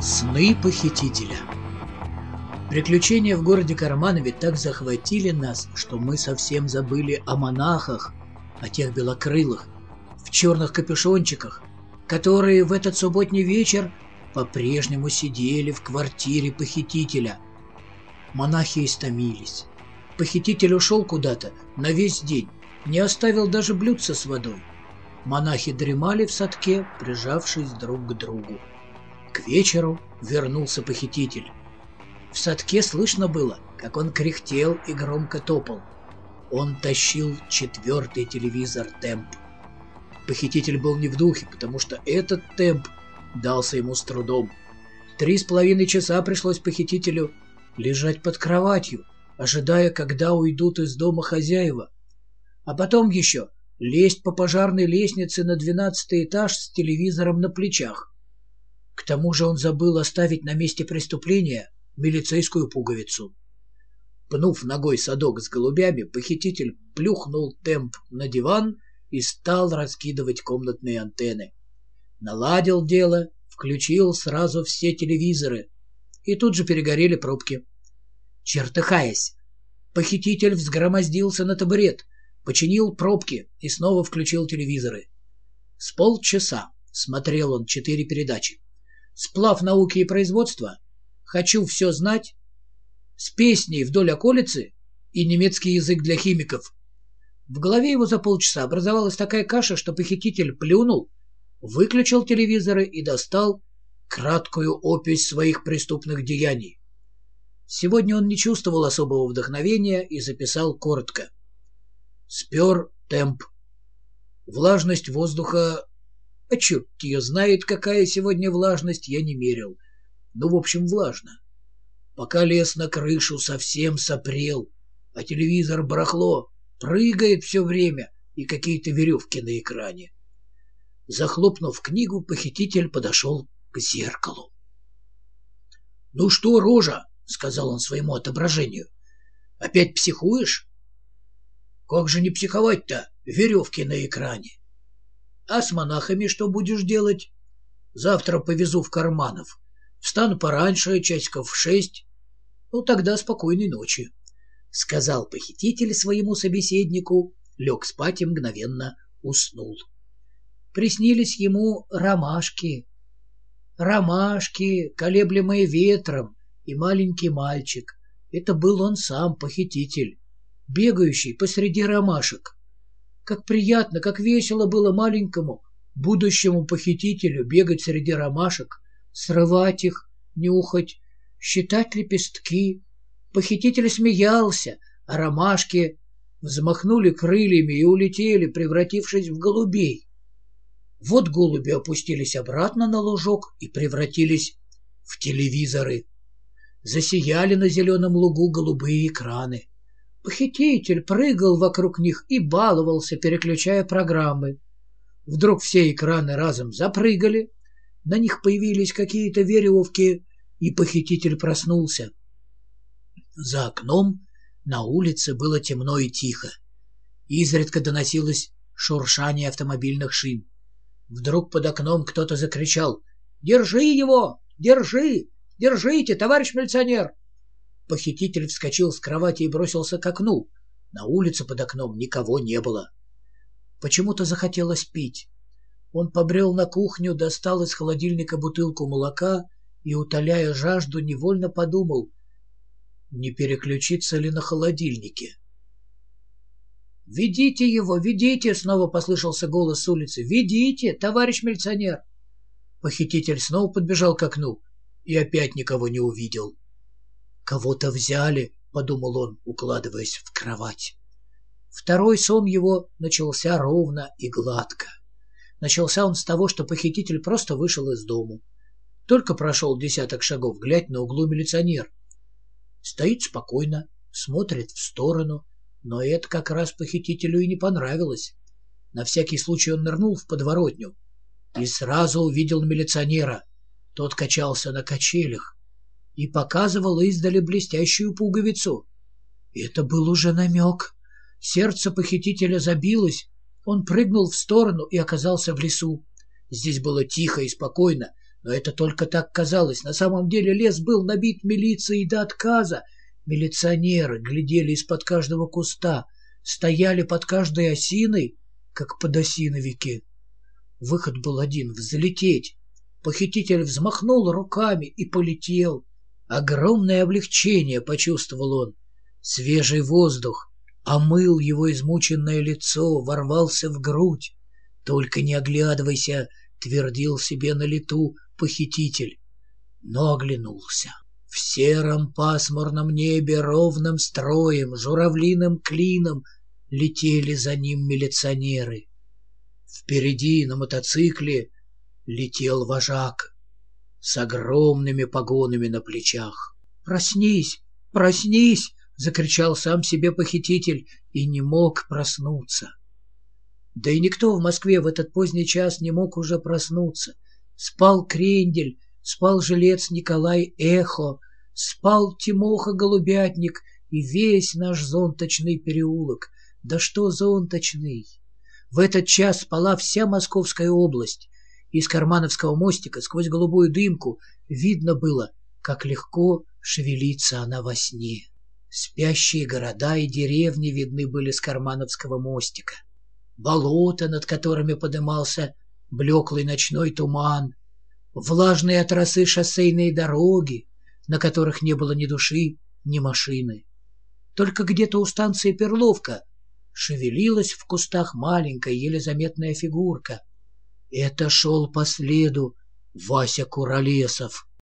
Сны похитителя Приключения в городе Карманове так захватили нас, что мы совсем забыли о монахах, о тех белокрылых, в черных капюшончиках, которые в этот субботний вечер по-прежнему сидели в квартире похитителя. Монахи истомились. Похититель ушел куда-то на весь день, не оставил даже блюдца с водой. Монахи дремали в садке, прижавшись друг к другу. К вечеру вернулся похититель. В садке слышно было, как он кряхтел и громко топал. Он тащил четвертый телевизор «Темп». Похититель был не в духе, потому что этот темп дался ему с трудом. Три с половиной часа пришлось похитителю лежать под кроватью, ожидая, когда уйдут из дома хозяева. А потом еще лезть по пожарной лестнице на двенадцатый этаж с телевизором на плечах. К тому же он забыл оставить на месте преступления милицейскую пуговицу. Пнув ногой садок с голубями, похититель плюхнул темп на диван и стал раскидывать комнатные антенны. Наладил дело, включил сразу все телевизоры, и тут же перегорели пробки. Чертыхаясь, похититель взгромоздился на табурет, починил пробки и снова включил телевизоры. С полчаса смотрел он четыре передачи. «Сплав науки и производства», «Хочу все знать», с песней «Вдоль околицы» и «Немецкий язык для химиков». В голове его за полчаса образовалась такая каша, что похититель плюнул, выключил телевизоры и достал краткую опись своих преступных деяний. Сегодня он не чувствовал особого вдохновения и записал коротко. Спер темп. Влажность воздуха... А черт ее знает, какая сегодня влажность, я не мерил. Ну, в общем, влажно. Пока лез на крышу, совсем сопрел, а телевизор барахло, прыгает все время и какие-то веревки на экране. Захлопнув книгу, похититель подошел к зеркалу. «Ну что, рожа?» — сказал он своему отображению. «Опять психуешь?» Как же не психовать-то? Веревки на экране. А с монахами что будешь делать? Завтра повезу в Карманов. Встану пораньше, часиков в шесть. Ну, тогда спокойной ночи. Сказал похититель своему собеседнику, лег спать и мгновенно уснул. Приснились ему ромашки. Ромашки, колеблемые ветром, и маленький мальчик. Это был он сам, похититель бегающий посреди ромашек. Как приятно, как весело было маленькому, будущему похитителю бегать среди ромашек, срывать их, нюхать, считать лепестки. Похититель смеялся, а ромашки взмахнули крыльями и улетели, превратившись в голубей. Вот голуби опустились обратно на лужок и превратились в телевизоры. Засияли на зеленом лугу голубые экраны. Похититель прыгал вокруг них и баловался, переключая программы. Вдруг все экраны разом запрыгали, на них появились какие-то веревки, и похититель проснулся. За окном на улице было темно и тихо. Изредка доносилось шуршание автомобильных шин. Вдруг под окном кто-то закричал «Держи его! Держи! Держите, товарищ милиционер!» Похититель вскочил с кровати и бросился к окну. На улице под окном никого не было. Почему-то захотелось пить. Он побрел на кухню, достал из холодильника бутылку молока и, утоляя жажду, невольно подумал, не переключиться ли на холодильнике. «Ведите его, ведите!» — снова послышался голос с улицы. «Ведите, товарищ милиционер!» Похититель снова подбежал к окну и опять никого не увидел. «Кого-то взяли», — подумал он, укладываясь в кровать. Второй сон его начался ровно и гладко. Начался он с того, что похититель просто вышел из дому. Только прошел десяток шагов, глядь на углу милиционер. Стоит спокойно, смотрит в сторону, но это как раз похитителю и не понравилось. На всякий случай он нырнул в подворотню и сразу увидел милиционера. Тот качался на качелях, и показывал издали блестящую пуговицу. Это был уже намек. Сердце похитителя забилось. Он прыгнул в сторону и оказался в лесу. Здесь было тихо и спокойно, Но это только так казалось. На самом деле лес был набит милицией до отказа. Милиционеры глядели из-под каждого куста, стояли под каждой осиной, как подосиновики. Выход был один — взлететь. Похититель взмахнул руками и полетел. Огромное облегчение почувствовал он. Свежий воздух омыл его измученное лицо, ворвался в грудь. «Только не оглядывайся», — твердил себе на лету похититель. Но оглянулся. В сером пасмурном небе ровным строем, журавлиным клином летели за ним милиционеры. Впереди на мотоцикле летел вожак с огромными погонами на плечах. «Проснись! Проснись!» — закричал сам себе похититель и не мог проснуться. Да и никто в Москве в этот поздний час не мог уже проснуться. Спал Крендель, спал жилец Николай Эхо, спал Тимоха Голубятник и весь наш зонточный переулок. Да что зонточный! В этот час спала вся Московская область. Из Кармановского мостика сквозь голубую дымку видно было, как легко шевелится она во сне. Спящие города и деревни видны были с Кармановского мостика. Болота, над которыми подымался блеклый ночной туман, влажные от росы шоссейные дороги, на которых не было ни души, ни машины. Только где-то у станции Перловка шевелилась в кустах маленькая, еле заметная фигурка. Это шел по следу Вася Куролесов.